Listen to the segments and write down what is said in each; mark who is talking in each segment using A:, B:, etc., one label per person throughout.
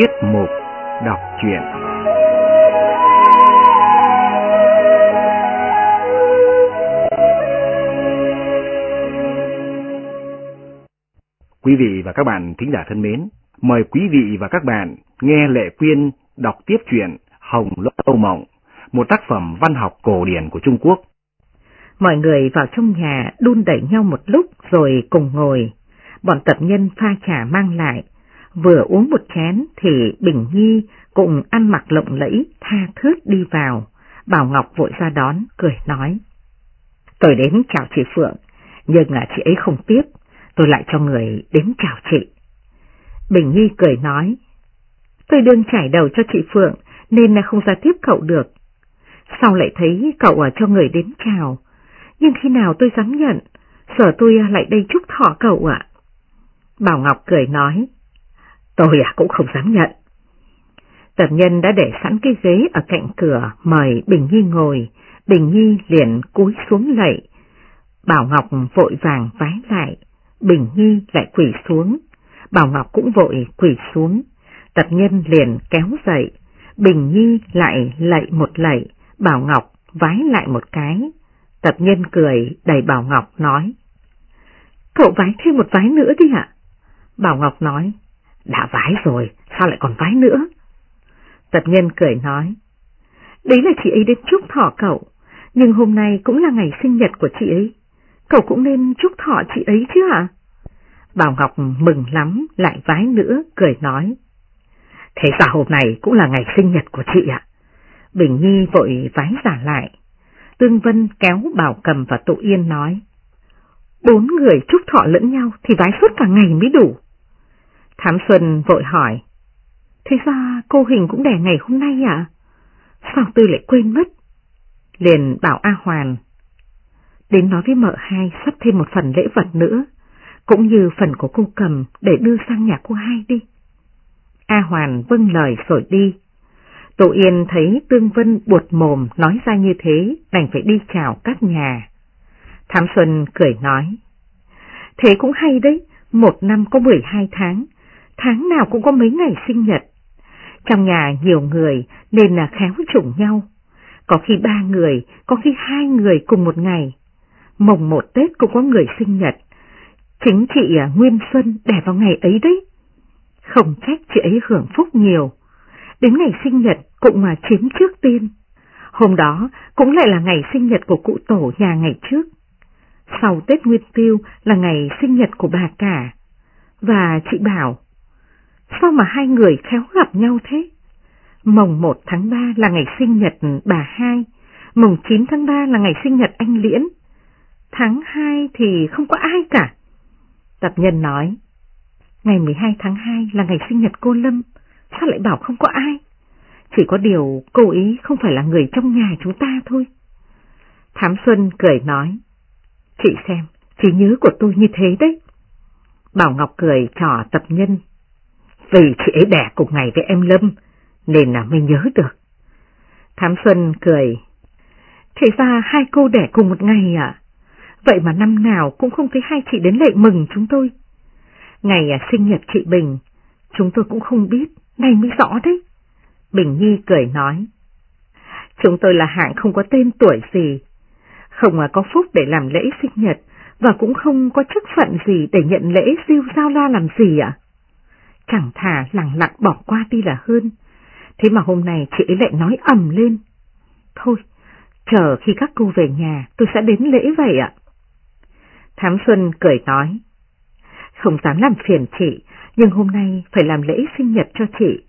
A: Tiết mục đọc truyện Quý vị và các bạn thính giả thân mến, mời quý vị và các bạn nghe Lệ Quyên đọc tiếp truyện Hồng Lâu Mộng, một tác phẩm văn học cổ điển của Trung Quốc.
B: Mọi người vào trong nhà đun đẩy nhau một lúc rồi cùng ngồi. Bọn tập nhân pha trà mang lại. Vừa uống một chén thì Bình Nhi cùng ăn mặc lộng lẫy tha thướt đi vào. Bảo Ngọc vội ra đón, cười nói. Tôi đến chào chị Phượng, nhưng chị ấy không tiếp, tôi lại cho người đến chào chị. Bình Nhi cười nói. Tôi đương trải đầu cho chị Phượng nên là không ra tiếp cậu được. Sau lại thấy cậu ở cho người đến chào, nhưng khi nào tôi dám nhận, sở tôi lại đây chúc thọ cậu ạ. Bảo Ngọc cười nói, tôi à cũng không dám nhận. Tập nhân đã để sẵn cái ghế ở cạnh cửa mời Bình Nhi ngồi, Bình Nhi liền cúi xuống lạy. Bảo Ngọc vội vàng vái lại, Bình Nhi lại quỳ xuống, Bảo Ngọc cũng vội quỳ xuống. Tập nhân liền kéo dậy, Bình Nhi lại lạy một lạy, Bảo Ngọc vái lại một cái. Tập nhân cười đầy Bảo Ngọc nói. Cậu vái thêm một vái nữa đi ạ. Bảo Ngọc nói. Đã vái rồi, sao lại còn vái nữa? Tập nhân cười nói. Đấy là chị ấy đến chúc thọ cậu, nhưng hôm nay cũng là ngày sinh nhật của chị ấy. Cậu cũng nên chúc thọ chị ấy chứ ạ? Bảo Ngọc mừng lắm, lại vái nữa, cười nói. Thế sao hôm nay cũng là ngày sinh nhật của chị ạ? Bình Nhi vội vái giả lại. Tương Vân kéo Bảo Cầm và Tụ Yên nói. Bốn người chúc thọ lẫn nhau thì vái suốt cả ngày mới đủ. Thám Xuân vội hỏi. Thế ra cô Hình cũng đẻ ngày hôm nay à? Sao tư lại quên mất? Liền bảo A Hoàn. Đến nói với mợ hai sắp thêm một phần lễ vật nữa, cũng như phần của cô cầm để đưa sang nhà cô hai đi. A Hoàn vâng lời rồi đi. Tổ Yên thấy Tương Vân buột mồm nói ra như thế, đành phải đi chào các nhà. Thám Xuân cười nói, thế cũng hay đấy, một năm có 12 tháng, tháng nào cũng có mấy ngày sinh nhật. Trong nhà nhiều người nên là khéo chủng nhau, có khi ba người, có khi hai người cùng một ngày. Mồng một Tết cũng có người sinh nhật, chính chị à, Nguyên Xuân đẻ vào ngày ấy đấy. Không trách chị ấy hưởng phúc nhiều, đến ngày sinh nhật cũng mà chiếm trước tiên. Hôm đó cũng lại là ngày sinh nhật của cụ tổ nhà ngày trước. Sau Tết Nguyên Tiêu là ngày sinh nhật của bà cả. Và chị bảo, sao mà hai người khéo gặp nhau thế? Mồng 1 tháng 3 là ngày sinh nhật bà hai, mồng 9 tháng 3 là ngày sinh nhật anh Liễn. Tháng 2 thì không có ai cả. Tập nhân nói, ngày 12 tháng 2 là ngày sinh nhật cô Lâm, sao lại bảo không có ai? Chỉ có điều cô ý không phải là người trong nhà chúng ta thôi. Thám Xuân cười nói, chị xem, trí nhớ của tôi như thế đấy. Bảo Ngọc cười trò tập nhân, vì chị ấy đẻ cùng ngày với em Lâm, nên là mới nhớ được. Thám Xuân cười, thế ra hai cô đẻ cùng một ngày à? Vậy mà năm nào cũng không thấy hai chị đến lệ mừng chúng tôi. Ngày à, sinh nhật chị Bình, chúng tôi cũng không biết, nay mới rõ đấy. Bình Nhi cười nói. Chúng tôi là hạng không có tên tuổi gì, không à, có phúc để làm lễ sinh nhật và cũng không có chức phận gì để nhận lễ siêu giao la làm gì ạ. Chẳng thà lặng lặng bỏ qua đi là hơn. Thế mà hôm nay chị ấy lại nói ầm lên. Thôi, chờ khi các cô về nhà tôi sẽ đến lễ vậy ạ. Thám Xuân cười nói. Không dám làm phiền chị, nhưng hôm nay phải làm lễ sinh nhật cho chị,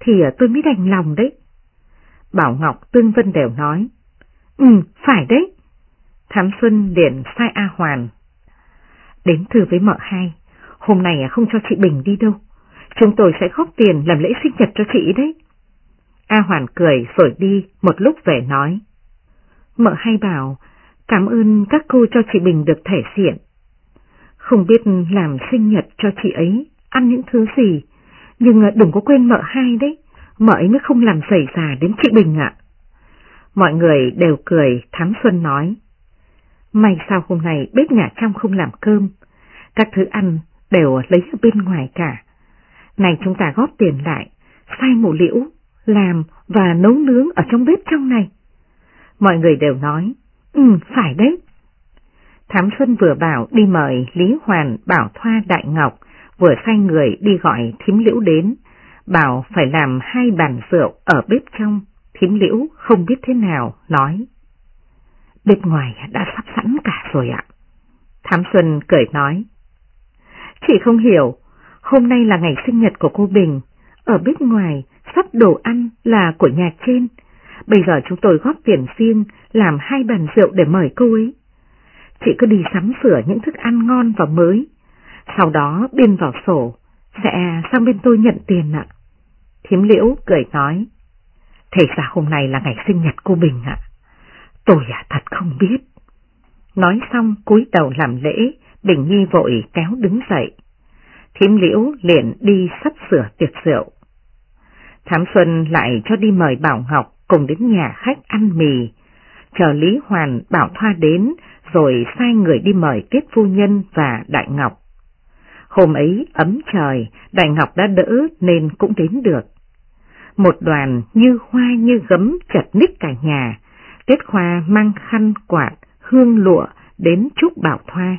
B: thì ờ, tôi mới đành lòng đấy. Bảo Ngọc Tương Vân đều nói, Ừ, phải đấy. Thám Xuân liền sai A Hoàn. Đến thử với mợ hai, hôm nay không cho chị Bình đi đâu, chúng tôi sẽ góp tiền làm lễ sinh nhật cho chị đấy. A Hoàn cười rồi đi, một lúc về nói. Mợ hai bảo, cảm ơn các cô cho chị Bình được thể diện. Không biết làm sinh nhật cho chị ấy, ăn những thứ gì, nhưng à, đừng có quên mợ hai đấy, mợ ấy mới không làm xảy ra đến chị Bình ạ. Mọi người đều cười, Thám Xuân nói. May sao hôm nay bếp nhà trong không làm cơm, các thứ ăn đều lấy ở bên ngoài cả. Này chúng ta góp tiền lại, sai mù liễu, làm và nấu nướng ở trong bếp trong này. Mọi người đều nói, ừ, phải đấy. Thám Xuân vừa bảo đi mời Lý Hoàn, Bảo Thoa, Đại Ngọc, vừa sai người đi gọi thím liễu đến, bảo phải làm hai bàn rượu ở bếp trong, thím liễu không biết thế nào, nói. Bếp ngoài đã sắp sẵn cả rồi ạ. Thám Xuân cười nói. Chị không hiểu, hôm nay là ngày sinh nhật của cô Bình, ở bếp ngoài sắp đồ ăn là của nhà trên, bây giờ chúng tôi góp tiền riêng làm hai bàn rượu để mời cô ấy. Chị cứ đi sắm sửa những thức ăn ngon và mới, sau đó biên vào sổ, sẽ sang bên tôi nhận tiền ạ. Thiếm liễu cười nói, thế ra hôm nay là ngày sinh nhật cô Bình ạ. Tôi à thật không biết. Nói xong cúi đầu làm lễ, Bình Nhi vội kéo đứng dậy thím liễu liền đi sắp sửa tiệc rượu. Thám Xuân lại cho đi mời Bảo Ngọc cùng đến nhà khách ăn mì. Chờ Lý Hoàn Bảo Thoa đến rồi sai người đi mời Tiết Phu Nhân và Đại Ngọc. Hôm ấy ấm trời, Đại Ngọc đã đỡ nên cũng đến được. Một đoàn như hoa như gấm chật ních cả nhà, Tiết Khoa mang khăn quạt, hương lụa đến chúc Bảo Thoa.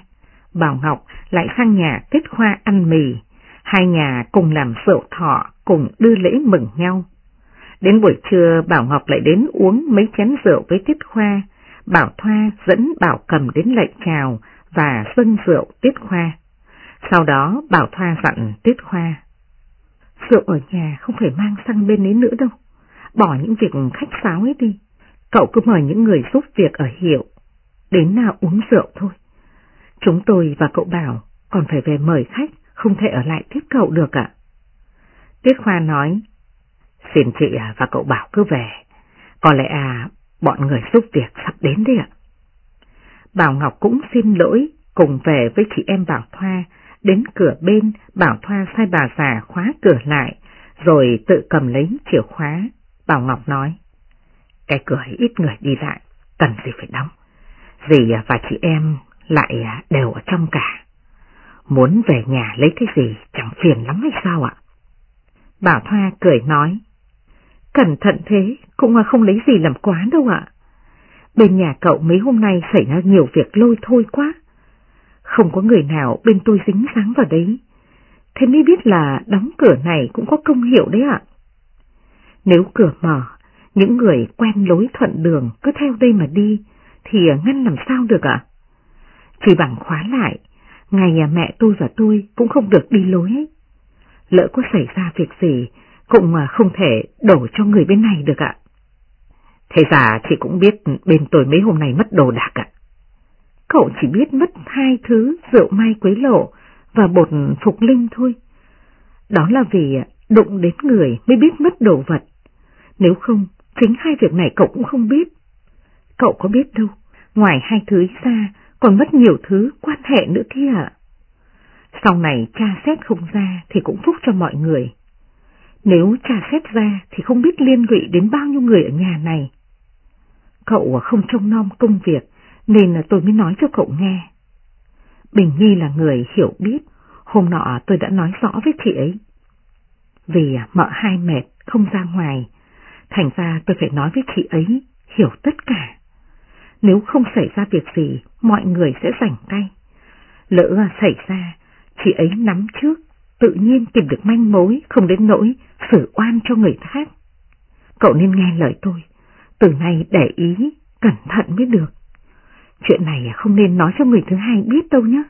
B: Bảo Ngọc lại sang nhà kết Khoa ăn mì, hai nhà cùng làm rượu thọ, cùng đưa lễ mừng nhau. Đến buổi trưa Bảo Ngọc lại đến uống mấy chén rượu với Tiết Khoa, Bảo Thoa dẫn Bảo Cầm đến lạy chào và dâng rượu Tiết Khoa. Sau đó Bảo Thoa dặn Tiết Khoa. Rượu ở nhà không phải mang sang bên ấy nữa đâu, bỏ những việc khách sáo ấy đi. Cậu cứ mời những người giúp việc ở hiệu, đến nào uống rượu thôi. Chúng tôi và cậu Bảo còn phải về mời khách, không thể ở lại tiếp cậu được ạ. Tiết Khoa nói, xin chị à và cậu Bảo cứ về, có lẽ à, bọn người giúp việc sắp đến đấy ạ. Bảo Ngọc cũng xin lỗi, cùng về với chị em Bảo Thoa, đến cửa bên, Bảo Thoa sai bà già khóa cửa lại, rồi tự cầm lấy chìa khóa. Bảo Ngọc nói, cái cửa ít người đi lại, cần gì phải đóng. Dì và chị em lại à, đều ở trong cả. Muốn về nhà lấy cái gì chẳng phiền lắm hay sao ạ? Bảo Thoa cười nói, cẩn thận thế cũng không lấy gì làm quá đâu ạ. Bên nhà cậu mấy hôm nay xảy ra nhiều việc lôi thôi quá. Không có người nào bên tôi dính dáng vào đấy. Thế mới biết là đóng cửa này cũng có công hiệu đấy ạ. Nếu cửa mở, những người quen lối thuận đường cứ theo đây mà đi, thì ngăn làm sao được ạ? Chỉ bằng khóa lại, ngày nhà mẹ tôi và tôi cũng không được đi lối. Lỡ có xảy ra việc gì, cũng à, không thể đổ cho người bên này được ạ. Thế ra chị cũng biết bên tôi mấy hôm nay mất đồ đạc ạ. Cậu chỉ biết mất hai thứ rượu mai quấy lộ và bột phục linh thôi. Đó là vì à, đụng đến người mới biết mất đồ vật. Nếu không, chính hai việc này cậu cũng không biết. Cậu có biết đâu, ngoài hai thứ ra còn mất nhiều thứ quan hệ nữa kia ạ. Sau này cha xét không ra thì cũng phúc cho mọi người. Nếu cha xét ra thì không biết liên lụy đến bao nhiêu người ở nhà này. Cậu à, không trông nom công việc nên là tôi mới nói cho cậu nghe. Bình Nhi là người hiểu biết, hôm nọ tôi đã nói rõ với chị ấy. Vì à, mợ hai mệt không ra ngoài, thành ra tôi phải nói với chị ấy hiểu tất cả. Nếu không xảy ra việc gì, mọi người sẽ rảnh tay. Lỡ xảy ra, chị ấy nắm trước, tự nhiên tìm được manh mối, không đến nỗi xử oan cho người khác. Cậu nên nghe lời tôi, từ nay để ý, cẩn thận mới được. Chuyện này không nên nói cho người thứ hai biết đâu nhé.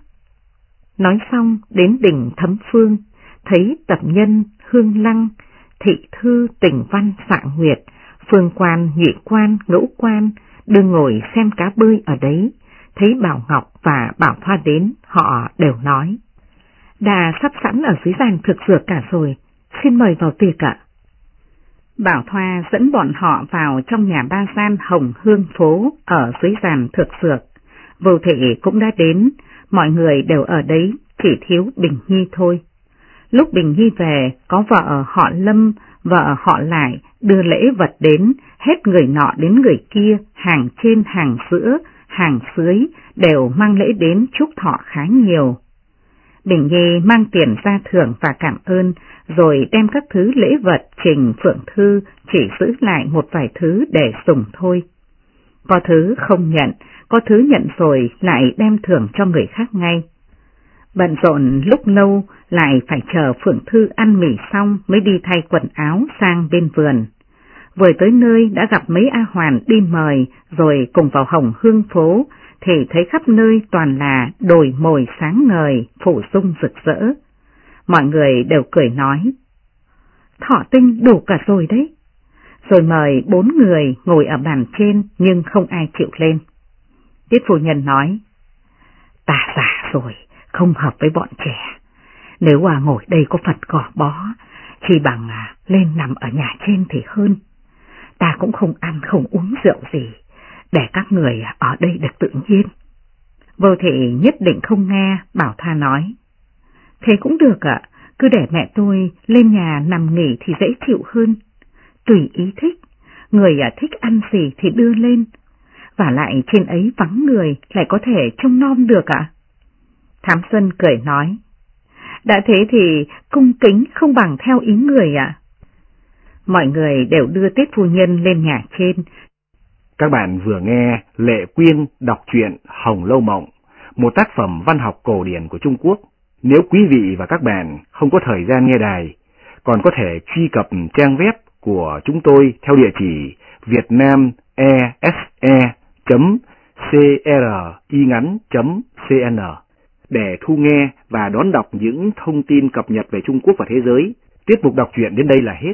B: Nói xong đến đỉnh Thấm Phương, thấy tập nhân Hương Lăng, thị thư tỉnh văn Sạng Nguyệt, phương quan, nhị quan, ngũ quan, Đừng ngồi xem cá bơi ở đấy, thấy Bảo Ngọc và Bảo Thoa đến, họ đều nói. Đà sắp sẵn ở dưới giàn thực dược cả rồi, xin mời vào tiệc ạ. Bảo Thoa dẫn bọn họ vào trong nhà ba gian Hồng Hương Phố ở dưới giàn thực dược. Vô thị cũng đã đến, mọi người đều ở đấy, chỉ thiếu Bình Nhi thôi. Lúc Bình Nhi về, có vợ họ Lâm, vợ họ lại đưa lễ vật đến, hết người nọ đến người kia, hàng trên hàng giữa, hàng dưới, đều mang lễ đến chúc thọ khá nhiều. Bình Nhi mang tiền ra thưởng và cảm ơn, rồi đem các thứ lễ vật trình Phượng Thư chỉ giữ lại một vài thứ để dùng thôi. Có thứ không nhận, có thứ nhận rồi lại đem thưởng cho người khác ngay. Bận rộn lúc lâu lại phải chờ Phượng Thư ăn mì xong mới đi thay quần áo sang bên vườn. Vừa tới nơi đã gặp mấy A Hoàn đi mời rồi cùng vào hồng hương phố thì thấy khắp nơi toàn là đồi mồi sáng ngời, phủ sung rực rỡ. Mọi người đều cười nói, thọ tinh đủ cả rồi đấy. Rồi mời bốn người ngồi ở bàn trên nhưng không ai chịu lên. Tiết phu nhân nói, ta già rồi, không hợp với bọn trẻ. Nếu à ngồi đây có Phật cỏ bó, chỉ bằng à lên nằm ở nhà trên thì hơn. Ta cũng không ăn không uống rượu gì, để các người ở đây được tự nhiên. Vô thị nhất định không nghe, bảo tha nói. Thế cũng được ạ, cứ để mẹ tôi lên nhà nằm nghỉ thì dễ chịu hơn. Tùy ý thích, người à, thích ăn gì thì đưa lên. Và lại trên ấy vắng người lại có thể trông non được ạ. Thám Xuân cười nói. Đã thế thì cung kính không bằng theo ý người ạ. Mọi người đều đưa Tết Phu Nhân lên nhà trên.
A: Các bạn vừa nghe Lệ Quyên đọc truyện Hồng Lâu Mộng, một tác phẩm văn học cổ điển của Trung Quốc. Nếu quý vị và các bạn không có thời gian nghe đài, còn có thể truy cập trang web của chúng tôi theo địa chỉ vietnamese.cringắn.cn để thu nghe và đón đọc những thông tin cập nhật về Trung Quốc và thế giới. Tiết mục đọc truyện đến đây là hết.